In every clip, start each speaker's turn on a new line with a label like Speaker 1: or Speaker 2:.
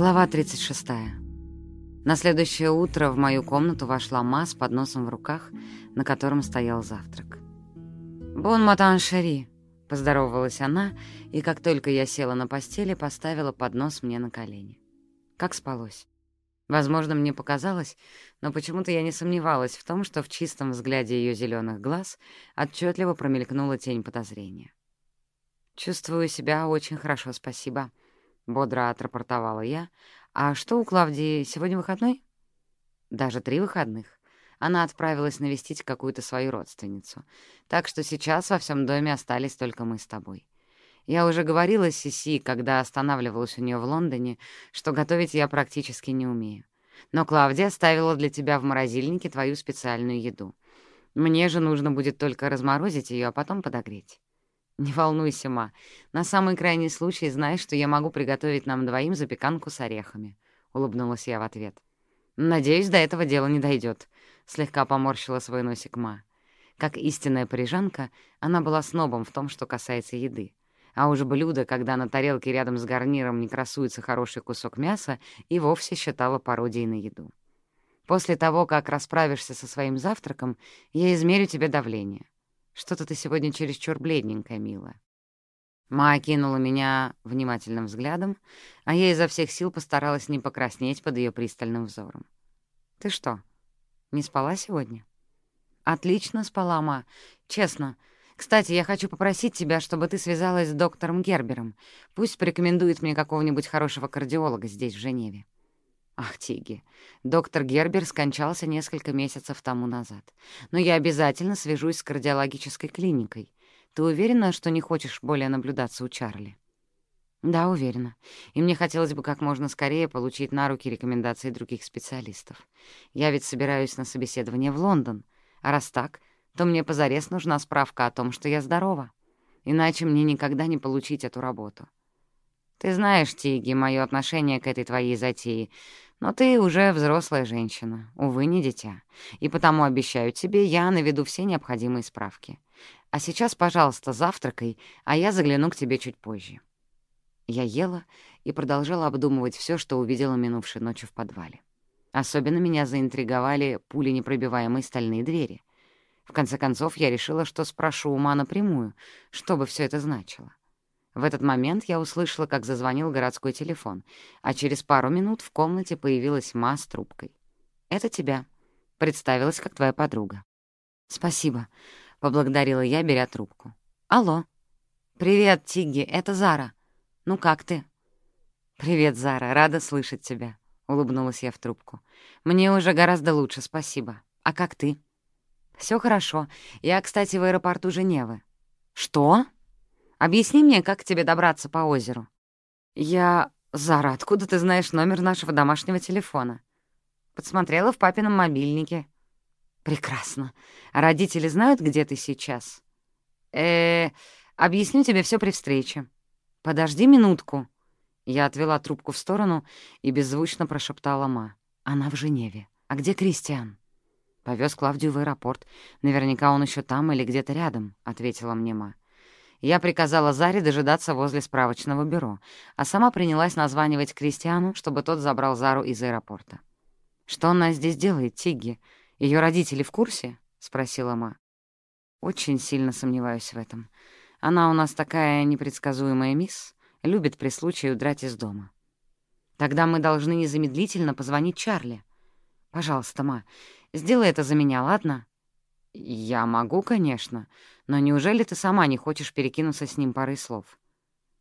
Speaker 1: Глава 36. На следующее утро в мою комнату вошла Ма с подносом в руках, на котором стоял завтрак. «Бон матан шери», — поздоровалась она, и как только я села на постели, поставила поднос мне на колени. Как спалось? Возможно, мне показалось, но почему-то я не сомневалась в том, что в чистом взгляде ее зеленых глаз отчетливо промелькнула тень подозрения. «Чувствую себя очень хорошо, спасибо», — бодро отрапортовала я. «А что у Клавдии, сегодня выходной?» «Даже три выходных. Она отправилась навестить какую-то свою родственницу. Так что сейчас во всем доме остались только мы с тобой. Я уже говорила Сиси, когда останавливалась у нее в Лондоне, что готовить я практически не умею. Но Клавдия оставила для тебя в морозильнике твою специальную еду. Мне же нужно будет только разморозить ее, а потом подогреть. «Не волнуйся, ма. На самый крайний случай знаешь, что я могу приготовить нам двоим запеканку с орехами», — улыбнулась я в ответ. «Надеюсь, до этого дела не дойдет», — слегка поморщила свой носик ма. Как истинная парижанка, она была снобом в том, что касается еды. А уж блюдо, когда на тарелке рядом с гарниром не красуется хороший кусок мяса, и вовсе считала пародией на еду. «После того, как расправишься со своим завтраком, я измерю тебе давление. Что-то ты сегодня чересчур бледненькая, милая». Ма окинула меня внимательным взглядом, а я изо всех сил постаралась не покраснеть под ее пристальным взором. «Ты что, не спала сегодня?» «Отлично спала, Ма. Честно. Кстати, я хочу попросить тебя, чтобы ты связалась с доктором Гербером. Пусть порекомендует мне какого-нибудь хорошего кардиолога здесь, в Женеве. Ах, Тиги, доктор Гербер скончался несколько месяцев тому назад. Но я обязательно свяжусь с кардиологической клиникой. Ты уверена, что не хочешь более наблюдаться у Чарли? Да, уверена. И мне хотелось бы как можно скорее получить на руки рекомендации других специалистов. Я ведь собираюсь на собеседование в Лондон. А раз так, то мне позарез нужна справка о том, что я здорова. Иначе мне никогда не получить эту работу. Ты знаешь, Тиги, мое отношение к этой твоей затее, но ты уже взрослая женщина, увы, не дитя. И потому обещаю тебе, я наведу все необходимые справки. А сейчас, пожалуйста, завтракай, а я загляну к тебе чуть позже». Я ела и продолжала обдумывать все, что увидела минувшей ночью в подвале. Особенно меня заинтриговали пули непробиваемые стальные двери. В конце концов, я решила, что спрошу ума напрямую, что бы все это значило. В этот момент я услышала, как зазвонил городской телефон, а через пару минут в комнате появилась Ма с трубкой. «Это тебя. Представилась как твоя подруга». «Спасибо», — поблагодарила я, беря трубку. «Алло». «Привет, Тигги, это Зара. Ну как ты?» «Привет, Зара, рада слышать тебя», — улыбнулась я в трубку. «Мне уже гораздо лучше, спасибо. А как ты?» Все хорошо. Я, кстати, в аэропорту Женевы». «Что?» Объясни мне, как тебе добраться по озеру». «Я... Зара, откуда ты знаешь номер нашего домашнего телефона?» «Подсмотрела в папином мобильнике». «Прекрасно. Родители знают, где ты сейчас?» э объясню тебе все при встрече». «Подожди минутку». Я отвела трубку в сторону и беззвучно прошептала Ма. «Она в Женеве. А где Кристиан?» «Повез Клавдию в аэропорт. Наверняка он еще там или где-то рядом», — ответила мне Ма. Я приказала Заре дожидаться возле справочного бюро, а сама принялась названивать Кристиану, чтобы тот забрал Зару из аэропорта. «Что она здесь делает, Тигги? Ее родители в курсе?» — спросила Ма. «Очень сильно сомневаюсь в этом. Она у нас такая непредсказуемая мисс, любит при случае удрать из дома. Тогда мы должны незамедлительно позвонить Чарли. Пожалуйста, Ма, сделай это за меня, ладно?» «Я могу, конечно, но неужели ты сама не хочешь перекинуться с ним парой слов?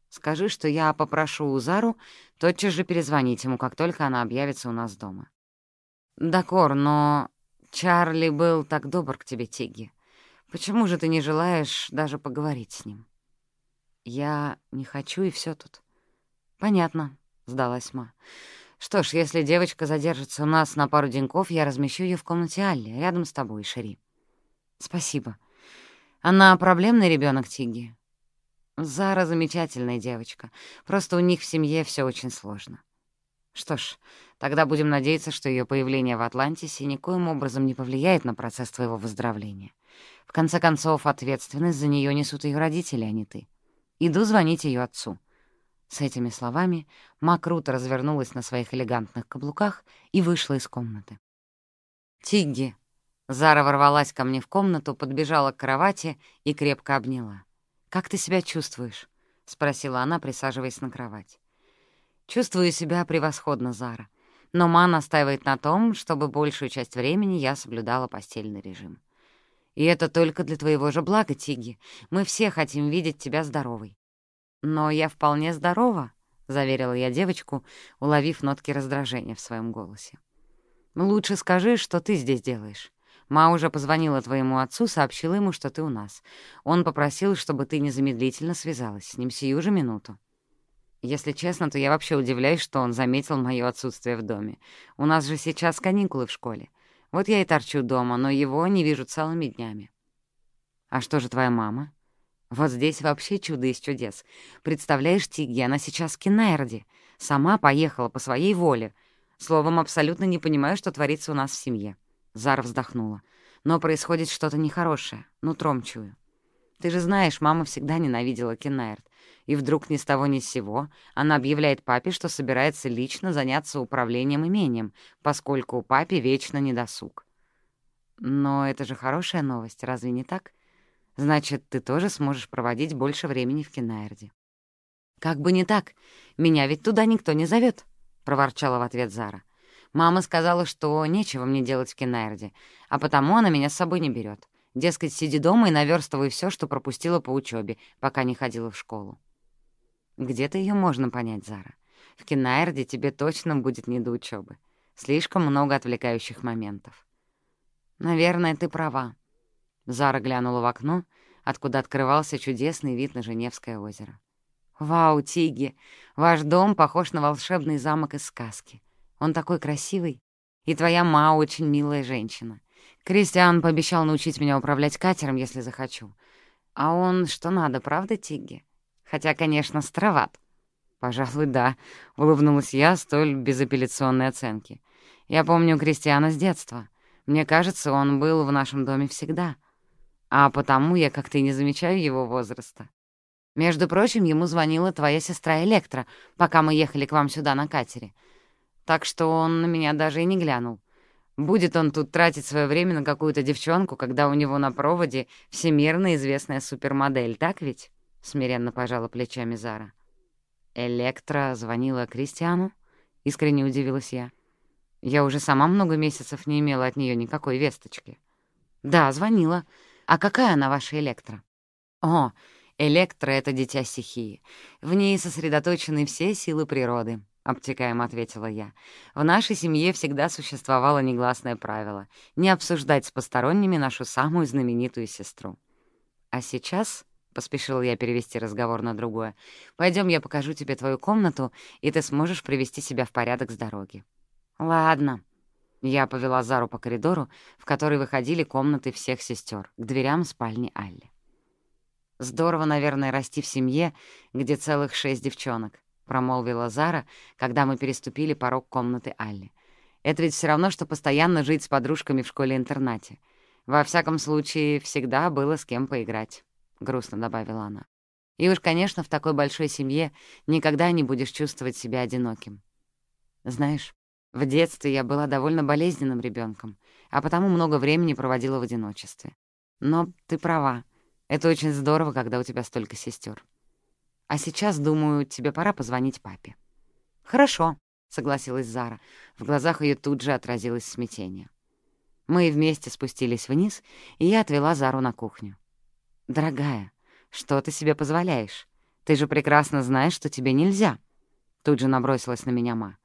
Speaker 1: Скажи, что я попрошу Узару тотчас же перезвонить ему, как только она объявится у нас дома». «Дакор, но Чарли был так добр к тебе, Тигги. Почему же ты не желаешь даже поговорить с ним?» «Я не хочу, и все тут». «Понятно», — сдалась Ма. «Что ж, если девочка задержится у нас на пару деньков, я размещу ее в комнате Алли, рядом с тобой, Шери». «Спасибо. Она проблемный ребенок Тиги?» «Зара замечательная девочка. Просто у них в семье все очень сложно». «Что ж, тогда будем надеяться, что ее появление в Атлантисе никоим образом не повлияет на процесс твоего выздоровления. В конце концов, ответственность за нее несут ее родители, а не ты. Иду звонить ее отцу». С этими словами Ма круто развернулась на своих элегантных каблуках и вышла из комнаты. «Тигги!» Зара ворвалась ко мне в комнату, подбежала к кровати и крепко обняла. «Как ты себя чувствуешь?» — спросила она, присаживаясь на кровать. «Чувствую себя превосходно, Зара. Но Ма настаивает на том, чтобы большую часть времени я соблюдала постельный режим. И это только для твоего же блага, Тигги. Мы все хотим видеть тебя здоровой. «Но я вполне здорова», — заверила я девочку, уловив нотки раздражения в своем голосе. «Лучше скажи, что ты здесь делаешь. Ма уже позвонила твоему отцу, сообщила ему, что ты у нас. Он попросил, чтобы ты незамедлительно связалась с ним сию же минуту. Если честно, то я вообще удивляюсь, что он заметил моё отсутствие в доме. У нас же сейчас каникулы в школе. Вот я и торчу дома, но его не вижу целыми днями. А что же твоя мама? Вот здесь вообще чудо из чудес. Представляешь, Тиги, она сейчас в Кеннерде. Сама поехала по своей воле. Словом, абсолютно не понимаю, что творится у нас в семье. Зара вздохнула. Но происходит что-то нехорошее. Нутром чую. Ты же знаешь, мама всегда ненавидела Кеннерд. И вдруг ни с того ни с сего она объявляет папе, что собирается лично заняться управлением имением, поскольку у папе вечно недосуг. Но это же хорошая новость, разве не так? — Значит, ты тоже сможешь проводить больше времени в Кенаерде. «Как бы не так. Меня ведь туда никто не зовет, проворчала в ответ Зара. «Мама сказала, что нечего мне делать в Кенаерде, а потому она меня с собой не берет. Дескать, сиди дома и наверстывай все, что пропустила по учебе, пока не ходила в школу». Где-то ее можно понять, Зара. В Кенаерде тебе точно будет не до учебы. Слишком много отвлекающих моментов. Наверное, ты права. Зара глянула в окно, откуда открывался чудесный вид на Женевское озеро. «Вау, Тиги, ваш дом похож на волшебный замок из сказки. Он такой красивый, и твоя ма очень милая женщина. Кристиан пообещал научить меня управлять катером, если захочу. А он что надо, правда, Тиги? Хотя, конечно, страват». «Пожалуй, да», — улыбнулась я столь безапелляционной оценки. «Я помню Кристиана с детства. Мне кажется, он был в нашем доме всегда» а потому я как-то и не замечаю его возраста. Между прочим, ему звонила твоя сестра Электра, пока мы ехали к вам сюда на катере. Так что он на меня даже и не глянул. Будет он тут тратить свое время на какую-то девчонку, когда у него на проводе всемирно известная супермодель, так ведь?» — смиренно пожала плечами Зара. «Электра звонила Кристиану?» — искренне удивилась я. «Я уже сама много месяцев не имела от нее никакой весточки». «Да, звонила. «А какая она ваша электро?» «О, электро — это дитя стихии. В ней сосредоточены все силы природы», — обтекаемо ответила я. «В нашей семье всегда существовало негласное правило — не обсуждать с посторонними нашу самую знаменитую сестру. А сейчас...» — поспешила я перевести разговор на другое. Пойдем, я покажу тебе твою комнату, и ты сможешь привести себя в порядок с дороги». «Ладно», я повела Зару по коридору, в который выходили комнаты всех сестер, к дверям спальни Алли. «Здорово, наверное, расти в семье, где целых шесть девчонок», — промолвила Зара, когда мы переступили порог комнаты Алли. «Это ведь все равно, что постоянно жить с подружками в школе-интернате. Во всяком случае, всегда было с кем поиграть», — грустно добавила она. «И уж, конечно, в такой большой семье никогда не будешь чувствовать себя одиноким. Знаешь, в детстве я была довольно болезненным ребенком, а потому много времени проводила в одиночестве. Но ты права. Это очень здорово, когда у тебя столько сестер. А сейчас, думаю, тебе пора позвонить папе. Хорошо, согласилась Зара. В глазах ее тут же отразилось смятение. Мы вместе спустились вниз, и я отвела Зару на кухню. «Дорогая, что ты себе позволяешь? Ты же прекрасно знаешь, что тебе нельзя». Тут же набросилась на меня Ма.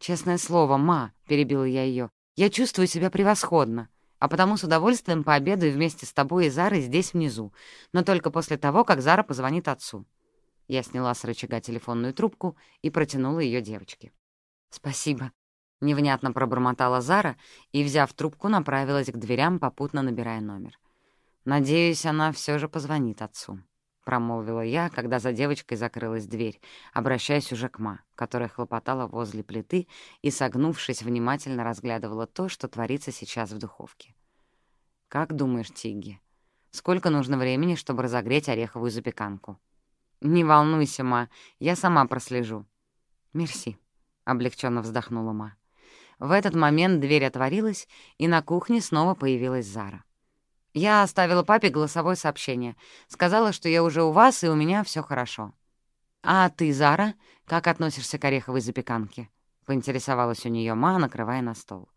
Speaker 1: «Честное слово, ма», — перебила я ее, — «я чувствую себя превосходно, а потому с удовольствием пообедаю вместе с тобой и Зарой здесь внизу, но только после того, как Зара позвонит отцу». Я сняла с рычага телефонную трубку и протянула ее девочке. «Спасибо», — невнятно пробормотала Зара и, взяв трубку, направилась к дверям, попутно набирая номер. «Надеюсь, она все же позвонит отцу». — промолвила я, когда за девочкой закрылась дверь, обращаясь уже к Ма, которая хлопотала возле плиты и, согнувшись, внимательно разглядывала то, что творится сейчас в духовке. «Как думаешь, Тигги, сколько нужно времени, чтобы разогреть ореховую запеканку?» «Не волнуйся, ма, я сама прослежу». «Мерси», — облегченно вздохнула ма. В этот момент дверь отворилась, и на кухне снова появилась Зара. Я оставила папе голосовое сообщение. Сказала, что я уже у вас, и у меня все хорошо. «А ты, Зара, как относишься к ореховой запеканке?» — поинтересовалась у нее ма, накрывая на стол.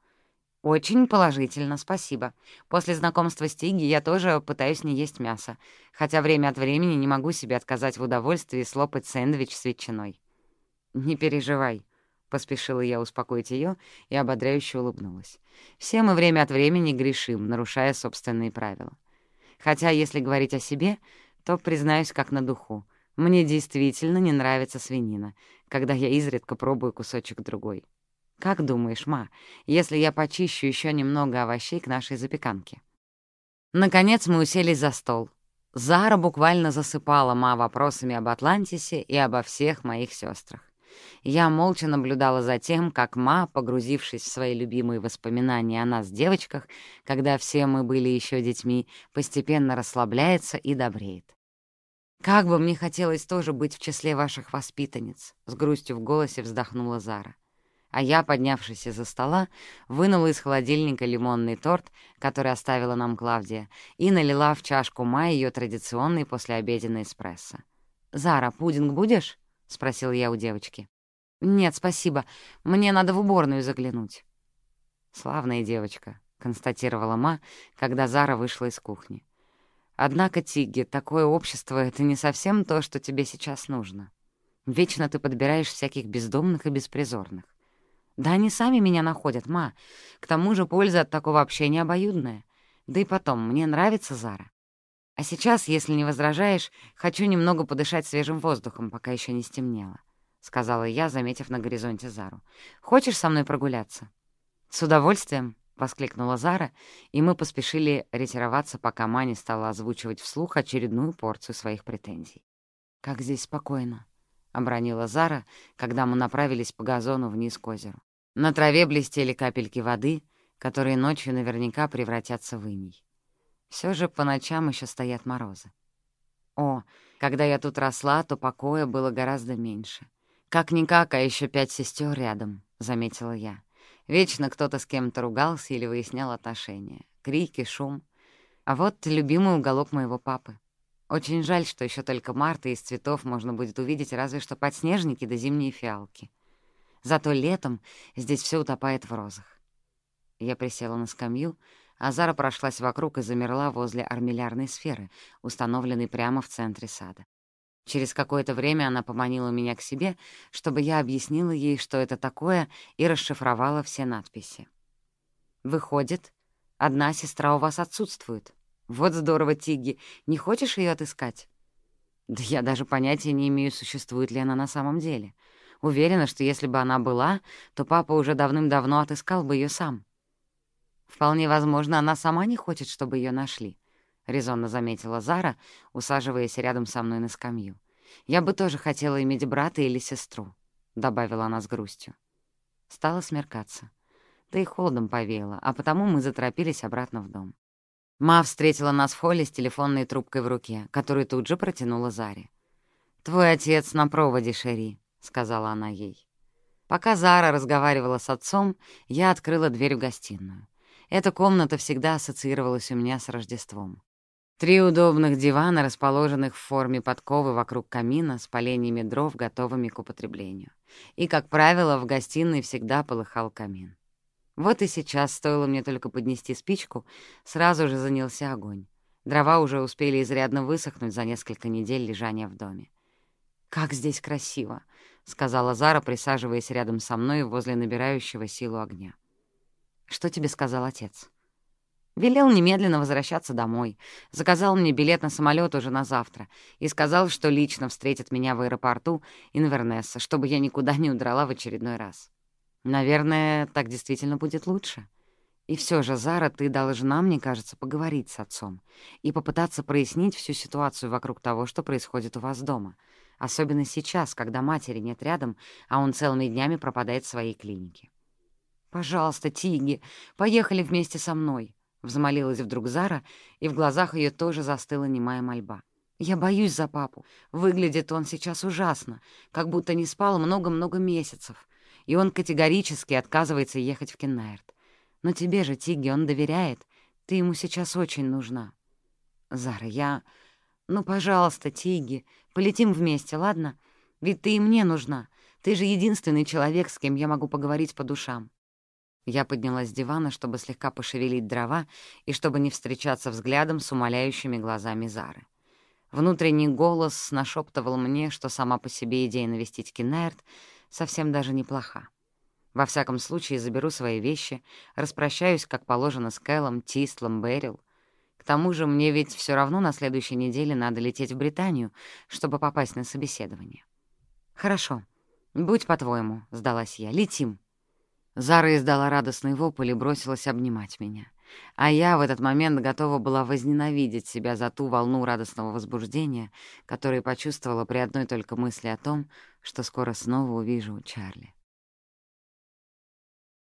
Speaker 1: «Очень положительно, спасибо. После знакомства с Тиги я тоже пытаюсь не есть мясо, хотя время от времени не могу себе отказать в удовольствии слопать сэндвич с ветчиной». «Не переживай», — поспешила я успокоить ее и ободряюще улыбнулась. «Все мы время от времени грешим, нарушая собственные правила. Хотя, если говорить о себе, то, признаюсь, как на духу, мне действительно не нравится свинина, когда я изредка пробую кусочек другой. Как думаешь, ма, если я почищу еще немного овощей к нашей запеканке?» Наконец мы уселись за стол. Зара буквально засыпала ма вопросами об Атлантисе и обо всех моих сестрах. Я молча наблюдала за тем, как Ма, погрузившись в свои любимые воспоминания о нас, девочках, когда все мы были еще детьми, постепенно расслабляется и добреет. «Как бы мне хотелось тоже быть в числе ваших воспитанниц», — с грустью в голосе вздохнула Зара. А я, поднявшись из-за стола, вынула из холодильника лимонный торт, который оставила нам Клавдия, и налила в чашку Ма ее традиционный послеобеденный эспрессо. «Зара, пудинг будешь?» — спросил я у девочки. «Нет, спасибо. Мне надо в уборную заглянуть». «Славная девочка», — констатировала Ма, когда Зара вышла из кухни. «Однако, Тигги, такое общество — это не совсем то, что тебе сейчас нужно. Вечно ты подбираешь всяких бездомных и беспризорных. Да они сами меня находят, Ма. К тому же польза от такого общения обоюдная. Да и потом, мне нравится Зара. А сейчас, если не возражаешь, хочу немного подышать свежим воздухом, пока еще не стемнело», — сказала я, заметив на горизонте Зару. «Хочешь со мной прогуляться?» «С удовольствием», — воскликнула Зара, и мы поспешили ретироваться, пока Мани стала озвучивать вслух очередную порцию своих претензий. «Как здесь спокойно», — обронила Зара, когда мы направились по газону вниз к озеру. На траве блестели капельки воды, которые ночью наверняка превратятся в иней. Все же по ночам еще стоят морозы. О, когда я тут росла, то покоя было гораздо меньше. Как-никак, а еще пять сестер рядом, — заметила я. Вечно кто-то с кем-то ругался или выяснял отношения. Крики, шум. А вот любимый уголок моего папы. Очень жаль, что еще только марта из цветов можно будет увидеть разве что подснежники да зимние фиалки. Зато летом здесь все утопает в розах. Я присела на скамью, Азара прошлась вокруг и замерла возле армиллярной сферы, установленной прямо в центре сада. Через какое-то время она поманила меня к себе, чтобы я объяснила ей, что это такое, и расшифровала все надписи. «Выходит, одна сестра у вас отсутствует. Вот здорово, Тигги. Не хочешь ее отыскать?» «Да я даже понятия не имею, существует ли она на самом деле. Уверена, что если бы она была, то папа уже давным-давно отыскал бы ее сам». «Вполне возможно, она сама не хочет, чтобы ее нашли», — резонно заметила Зара, усаживаясь рядом со мной на скамью. «Я бы тоже хотела иметь брата или сестру», — добавила она с грустью. Стало смеркаться. Да и холодом повеяло, а потому мы заторопились обратно в дом. Ма встретила нас в холле с телефонной трубкой в руке, которую тут же протянула Заре. «Твой отец на проводе, Шери», — сказала она ей. Пока Зара разговаривала с отцом, я открыла дверь в гостиную. Эта комната всегда ассоциировалась у меня с Рождеством. Три удобных дивана, расположенных в форме подковы вокруг камина с поленьями дров, готовыми к употреблению. И, как правило, в гостиной всегда полыхал камин. Вот и сейчас, стоило мне только поднести спичку, сразу же занялся огонь. Дрова уже успели изрядно высохнуть за несколько недель лежания в доме. «Как здесь красиво!» — сказала Зара, присаживаясь рядом со мной возле набирающего силу огня. «Что тебе сказал отец?» Велел немедленно возвращаться домой, заказал мне билет на самолет уже на завтра и сказал, что лично встретит меня в аэропорту Инвернесса, чтобы я никуда не удрала в очередной раз. Наверное, так действительно будет лучше. И все же, Зара, ты должна, мне кажется, поговорить с отцом и попытаться прояснить всю ситуацию вокруг того, что происходит у вас дома, особенно сейчас, когда матери нет рядом, а он целыми днями пропадает в своей клинике. «Пожалуйста, Тиги, поехали вместе со мной», — взмолилась вдруг Зара, и в глазах ее тоже застыла немая мольба. Я боюсь за папу. Выглядит он сейчас ужасно, как будто не спал много-много месяцев, и он категорически отказывается ехать в Кеннаерт. Но тебе же, Тиги, он доверяет. Ты ему сейчас очень нужна. Зара, я... Ну, пожалуйста, Тиги, полетим вместе, ладно? Ведь ты и мне нужна. Ты же единственный человек, с кем я могу поговорить по душам. Я поднялась с дивана, чтобы слегка пошевелить дрова и чтобы не встречаться взглядом с умоляющими глазами Зары. Внутренний голос нашептывал мне, что сама по себе идея навестить Кинерт совсем даже неплоха. Во всяком случае, заберу свои вещи, распрощаюсь, как положено, с Кэллом, Тистлом, Берил. Тому же мне ведь все равно на следующей неделе надо лететь в Британию, чтобы попасть на собеседование. «Хорошо. Будь по-твоему», — сдалась я. «Летим». Зара издала радостный вопль и бросилась обнимать меня. А я в этот момент готова была возненавидеть себя за ту волну радостного возбуждения, которую почувствовала при одной только мысли о том, что скоро снова увижу Чарли.